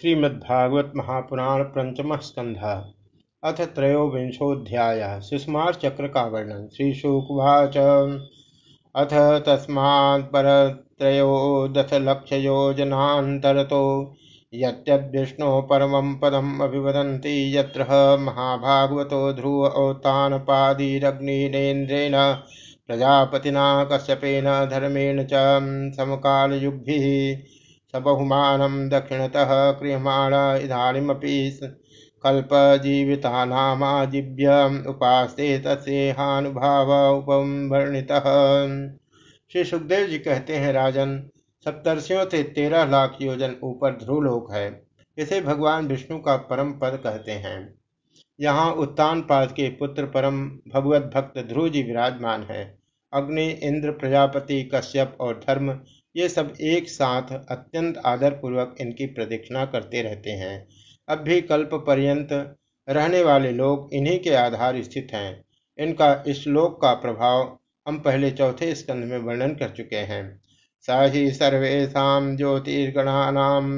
श्रीमद्भागवत महापुराण पंचम स्कंध अथ त्रयोविंशोध्याय सुषमार चक्र का वर्णन श्री शुकवाच अथ तस्मात्त्रयोदशलक्षयोजनान्तरतो यद्विष्णो परमं पदम् अभिवदन्ति यत्र महाभागवतो ध्रुव औत्तानपादिरग्निनेन्द्रेण प्रजापतिना कश्यपेन धर्मेण च समकालयुग्भिः स बहुमानं दक्षिणतः क्रियमाण इदानीमपि कल्पजीवितानामाजीव्य उपास्ते तस्हानुभाव उपवर्णितः श्री सुखदेव जी कहते हैं, राजन, सप्तर्षियों से तेरह लाख योजन ऊपर ध्रुवलोक है। इसे भगवान विष्णु का परम पद कहते हैं। यहाँ उत्तान पाद के पुत्र परम भगवत भक्त ध्रुव जी विराजमान है। अग्नि, इंद्र, प्रजापति, कश्यप और धर्म ये सब एक साथ अत्यंत आदरपूर्वक इनकी प्रदक्षिणा करते रहते हैं। अब भी कल्प पर्यंत रहने वाले लोग इन्हीं के आधार स्थित हैं। इनका इस लोक का प्रभाव हम पहले चौथे स्कंध में वर्णन कर चुके हैं। स ही सर्वेशा ज्योतिर्गणानाम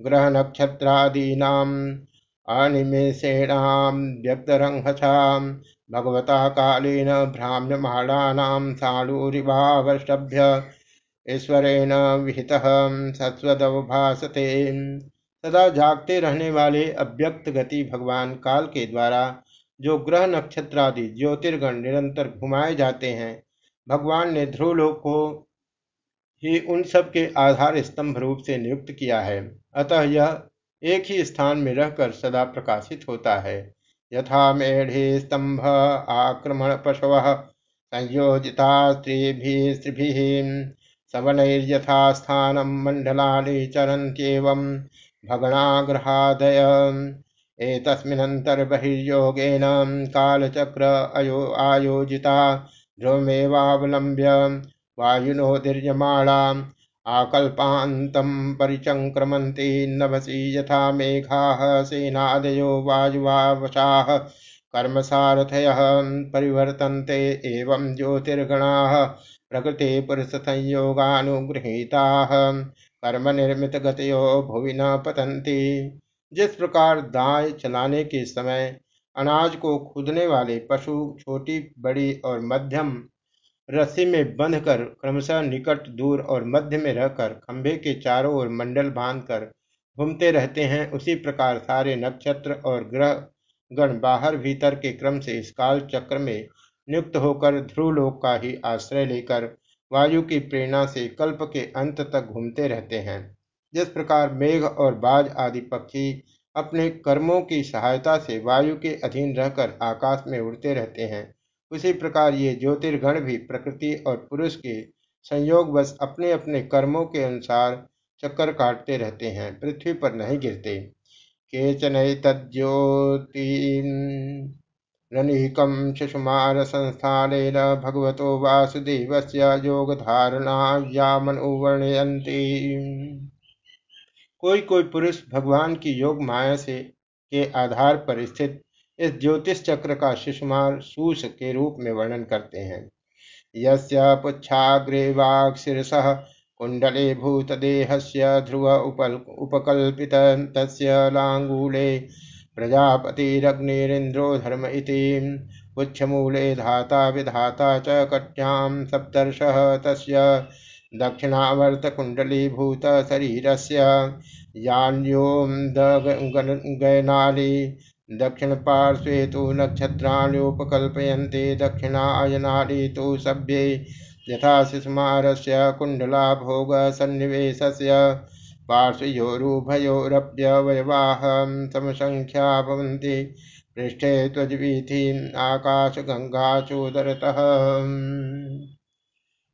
ग्रह नक्षत्रादीना अनिमेषेणाम व्यक्तरंहसा भगवता कालीन भ्राम्यमाणानाम साणूरिवावष्टभ्य ईश्वरेण विहित सत्वदवभासते सदा जागते रहने वाले अव्यक्त गति भगवान काल के द्वारा जो ग्रह नक्षत्र आदि ज्योतिर्गण निरंतर घुमाए जाते हैं, भगवान ने ध्रुवलोक को ही उन सब के आधार स्तंभ रूप से नियुक्त किया है। अतः यह एक ही स्थान में रहकर सदा प्रकाशित होता है। यथा मेढ़े स्तंभ आक्रमण पशव, संयोजिता स्त्री स्त्रिभि। सवनैर्यथास्थानं मण्डलानि चरन्त्येवं भगणाग्रहादय। एतस्मिन्नन्तर्बहिर्योगेन कालचक्र अयो, आयोजिता ध्रुवमेवावलम्ब्य वायुनोदीर्यमाणाम् आकल्पान्तं परिचङ्क्रमन्ति नभसि यथा मेघाः, सेनादयो, वायुवावशाः, कर्मसारथयः परिवर्तन्ते एवं ज्योतिर्गणाः। प्रकृति पुरुष संयोगानुगृहीता कर्म निर्मित गतयो भुवि न पतंती जिस प्रकार दाय चलाने के समय अनाज को खुदने वाले पशु छोटी, बड़ी और मध्यम रस्सी में बंधकर क्रमशः निकट, दूर और मध्य में रहकर खंभे के चारों ओर मंडल बांधकर घूमते रहते हैं, उसी प्रकार सारे नक्षत्र और ग्रह गण बाहर भीतर के क्रम से इस काल चक्र में नियुक्त होकर ध्रुवलोक का ही आश्रय लेकर वायु की प्रेरणा से कल्प के अंत तक घूमते रहते हैं। जिस प्रकार मेघ और बाज आदि पक्षी अपने कर्मों की सहायता से वायु के अधीन रहकर आकाश में उड़ते रहते हैं, उसी प्रकार ये ज्योतिर्गण भी प्रकृति और पुरुष के संयोग बस अपने अपने कर्मों के अनुसार चक्कर काटते रहते हैं, पृथ्वी पर नहीं गिरते। केचन तज्ज्योति रनिकं शिशुमारसंस्थानेन भगवतो वासुदेवस्य योगधारणायामनुवर्णयन्ति कोई कोई पुरुष भगवान की योग माया से, के आधार पर स्थित इस ज्योतिष चक्र का शिशुमार सूस के रूप में वर्णन करते हैं। यस्य पुच्छाग्रे वाक्शिरसः भूतदेहस्य ध्रुव उपल, उपकल्पित तस्य लाङ्गूले प्रजापतिरग्निरिन्द्रो धर्म इति धाता विधाता च कट्यां सप्तर्षः तस्य दक्षिणावर्तकुण्डलीभूतशरीरस्य यान्योमदगनाली दक्षिणपार्श्वे तु नक्षत्राण्युपकल्पयन्ते दक्षिणायनाली तु सभ्ये यथा शिशुमारस्य कुण्डला भोगसन्निवेशस्य पार्श्वयोरुभयोरप्यवयवाः समसङ्ख्या त्वजवीथि गंगा चोदरतः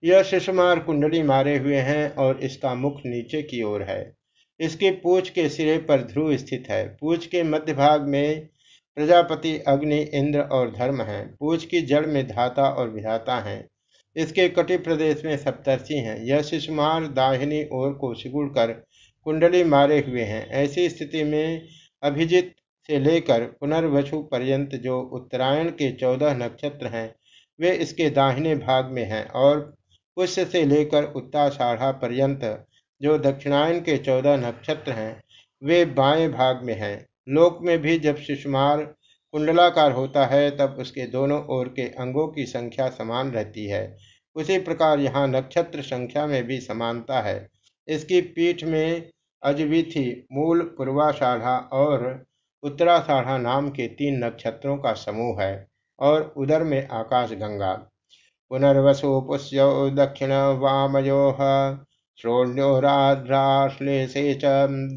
यह शिशुमार कुंडली मारे हुए हैं और इसका मुख नीचे की ओर है। इसकी पूछ के सिरे पर ध्रुव स्थित है। पूछ के मध्य भाग में प्रजापति अग्नि, इंद्र और धर्म है। पूछ की जड़ में धाता और विधाता है। इसके कटि प्रदेश में सप्तर्षि हैं। यह शिशुमार दाहिनी ओर को सिगुड़ कर कुंडली मारे हुए हैं। ऐसी स्थिति में अभिजित से लेकर पुनर्वसु पर्यंत जो उत्तरायण के चौदह नक्षत्र हैं, वे इसके दाहिने भाग में हैं और पुष्य से लेकर उत्ताषाढ़ा पर्यंत जो दक्षिणायन के चौदह नक्षत्र हैं, वे बाएँ भाग में हैं। लोक में भी जब शिशुमार कुंडलाकार होता है, तब उसके दोनों ओर के अंगों की संख्या समान रहती है। उसी प्रकार यहाँ नक्षत्र संख्या में भी समानता है। इसकी पीठ में अजविथि मूल, पूर्वाषाढ़ा और उत्तराषाढ़ा नाम के तीन नक्षत्रों का समूह है और उदर में आकाश गंगा। पुनर्वसु पुष्यो दक्षिण वामयो श्रोण्योराध्राश्लेषे च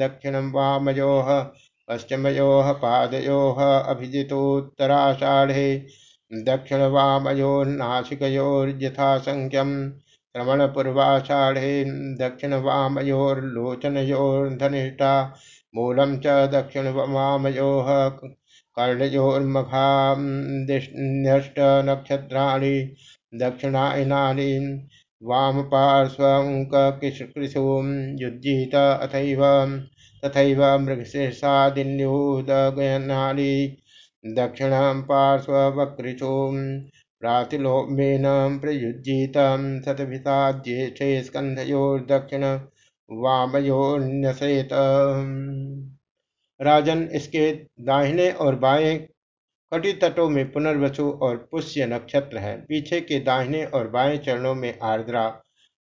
दक्षिण वामयो पश्चिमयो पादयो अभिजितोत्तराषाढ़े वामयोर्नासिकयोर्यथासंख्यम श्रवणपूर्वाषाढ़े दक्षिण वामयोर्लोचनयोर्धनिष्ठा मूलम च दक्षिण वामयो कर्णयोर्मघान्यष्टनक्षत्राणि दक्षिणायनानि वामपार्श्वङ्कृशुं युज्यीत अथैव, तथैव मृगशीर्षादिन्यूदगयनानि दक्षिणं पार्श्ववकृशुं प्रातिलोमेन प्रयुज्यीत शतभिषाद्येष्टे स्कन्धयोर्दक्षिण वामयोन्यसेत राजन इसके दाहिने और बाएँ कटी तटों में पुनर्वसु और पुष्य नक्षत्र हैं। पीछे के दाहिने और बाएँ चरणों में आर्द्रा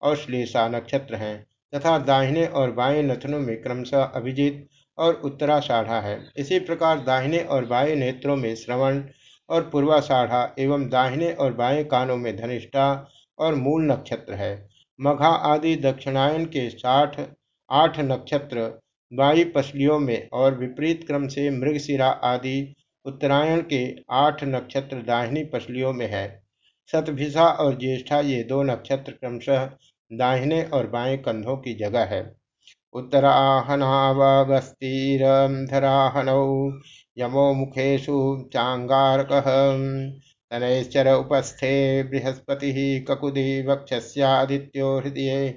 और श्लेषा नक्षत्र हैं तथा दाहिने और बाएँ नथनों में क्रमशः अभिजीत और उत्तराषाढ़ा है। इसी प्रकार दाहिने और बाएँ नेत्रों में श्रवण और पूर्वाषाढ़ा एवं दाहिने और बाएँ कानों में धनिष्ठा और मूल नक्षत्र है। मघा आदि दक्षिणायन के साठ, आठ नक्षत्र बाई पसलियों में और विपरीत क्रम से मृगशिरा आदि उत्तरायण के आठ नक्षत्र दाहिनी पसलियों में है। सतभिषा और ज्येष्ठा ये दो नक्षत्र क्रमशः दाहिने और बाएँ कंधों की जगह है। उत्तराहनावगस्तीरधराहनौ यमो मुखेशु चांगारक। तनैश्चर उपस्थे बृहस्पति ककुदी वक्षस्यादित्यो हृदय।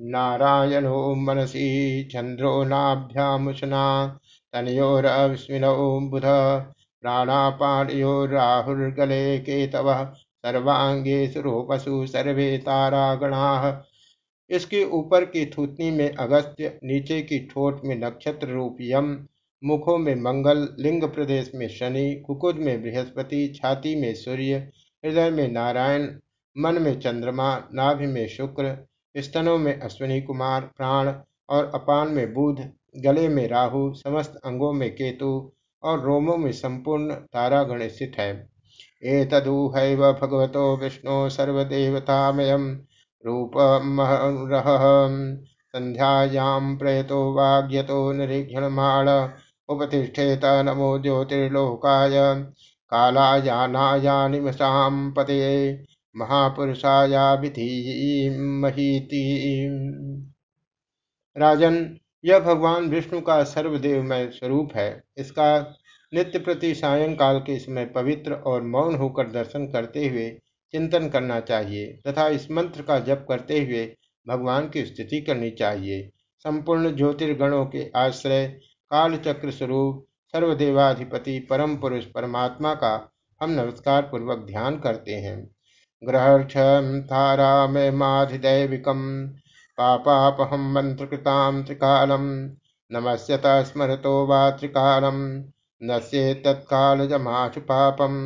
नारायणो मनसी चंद्रो नाभ्यामुशना तनयोरश्विनौ बुध। प्राणापाणयोराहुर्गले केतव सर्वांगे सुरूपसु सर्वे तारागणा। इसके ऊपर की थूतनी में अगस्त्य, नीचे की ठोट में नक्षत्र रूप यम। मुखों में मंगल, लिंग प्रदेश में शनि, कुकुज में बृहस्पति, छाती में सूर्य, हृदय में नारायण, मन में चंद्रमा, नाभि में शुक्र, स्तनों में अश्विनी कुमार, प्राण और अपान में बुध, गले में राहु, समस्त अंगों में केतु और रोमों में संपूर्ण तारागण स्थित है। ए तदूह भगवतो विष्णु सर्वदेवतामय रूप संध्यायां प्रयतो वाग्यतो निरीक्षणमाण उपतिष्ठेत नमो ज्योतिर्लोकाय कालायानायानिमसां पते महापुरुषाया महीति। राजन, यह भगवान विष्णु का सर्वदेवमय स्वरूप है। इसका नित्य प्रति सायंकाल के समय पवित्र और मौन होकर दर्शन करते हुए चिंतन करना चाहिए तथा इस मंत्र का जप करते हुए भगवान की स्थिति करनी चाहिए। संपूर्ण ज्योतिर्गणों के आश्रय कालचक्र स्वरूप सर्वदेवाधिपति परम पुरुष परमात्मा का हम नमस्कार पूर्वक ध्यान करते हैं। ग्रहक्षं तारामयमाधिदैविकं पापापहं मन्त्रकृतां त्रिकालं, नमस्यत स्मरतो वा त्रिकालं नश्ये तत्कालजमाशु पापम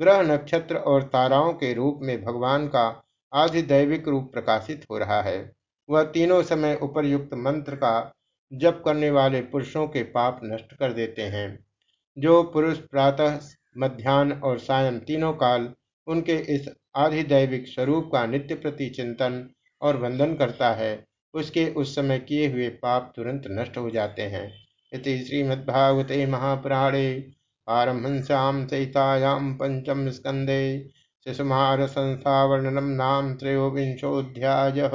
ग्रह नक्षत्र और ताराओं के रूप में भगवान का आधिदैविक रूप प्रकाशित हो रहा है। वह तीनों समय उपरयुक्त मंत्र का जप करने वाले पुरुषों के पाप नष्ट कर देते हैं। जो पुरुष प्रातः मध्यान्ह और सायं तीनों काल उनके इस आधिदैविक स्वरूप का नित्य प्रति चिंतन और वंदन करता है, उसके उस समय किए हुए पाप तुरंत नष्ट हो जाते हैं। इति श्रीमद्भागवते महापुराणे पारमहंस्यां सहितायां पंचम स्कंदे शिशुमार संस्था वर्णनम नाम त्रयोविंशोऽध्यायः।